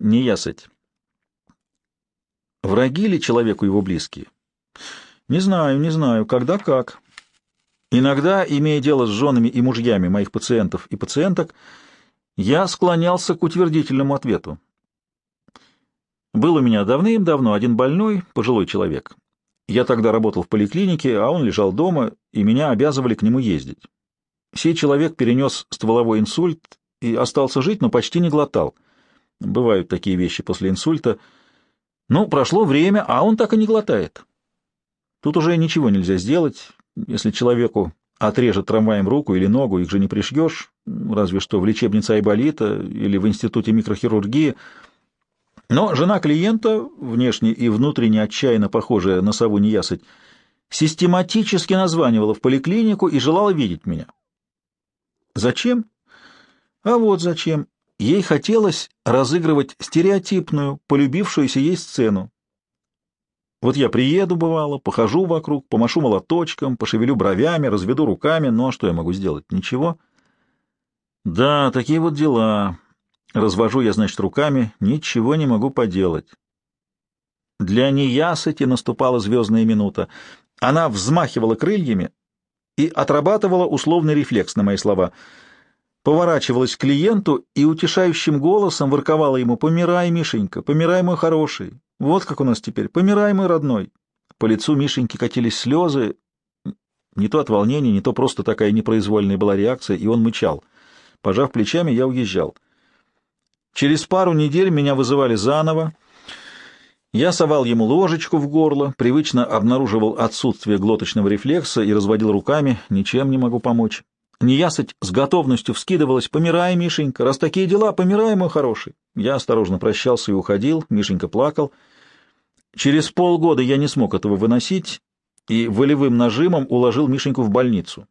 Неясыть. Враги ли человеку его близкие? Не знаю, не знаю, когда как. Иногда, имея дело с женами и мужьями моих пациентов и пациенток, я склонялся к утвердительному ответу. Был у меня давным-давно один больной, пожилой человек. Я тогда работал в поликлинике, а он лежал дома, и меня обязывали к нему ездить. Сей человек перенес стволовой инсульт и остался жить, но почти не глотал. Бывают такие вещи после инсульта. Ну, прошло время, а он так и не глотает. Тут уже ничего нельзя сделать. Если человеку отрежет трамваем руку или ногу, их же не пришьешь, разве что в лечебнице Айболита или в институте микрохирургии. Но жена клиента, внешне и внутренне отчаянно похожая на сову неясыть, систематически названивала в поликлинику и желала видеть меня. Зачем? А вот зачем. Ей хотелось разыгрывать стереотипную, полюбившуюся ей сцену. Вот я приеду, бывало, похожу вокруг, помашу молоточком, пошевелю бровями, разведу руками, ну а что я могу сделать? Ничего. Да, такие вот дела. Развожу я, значит, руками, ничего не могу поделать. Для неясыти наступала звездная минута. Она взмахивала крыльями и отрабатывала условный рефлекс на мои слова — поворачивалась к клиенту и утешающим голосом ворковала ему «Помирай, Мишенька, помирай, мой хороший! Вот как у нас теперь, помирай, мой родной!» По лицу Мишеньки катились слезы, не то от волнения, не то просто такая непроизвольная была реакция, и он мычал. Пожав плечами, я уезжал. Через пару недель меня вызывали заново. Я совал ему ложечку в горло, привычно обнаруживал отсутствие глоточного рефлекса и разводил руками, ничем не могу помочь. Неясыть с готовностью вскидывалась. «Помирай, Мишенька! Раз такие дела, помирай, мой хороший!» Я осторожно прощался и уходил. Мишенька плакал. Через полгода я не смог этого выносить и волевым нажимом уложил Мишеньку в больницу.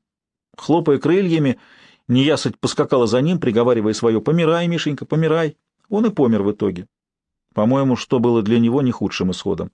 Хлопая крыльями, неясыть поскакала за ним, приговаривая свое «Помирай, Мишенька, помирай!» Он и помер в итоге. По-моему, что было для него не худшим исходом.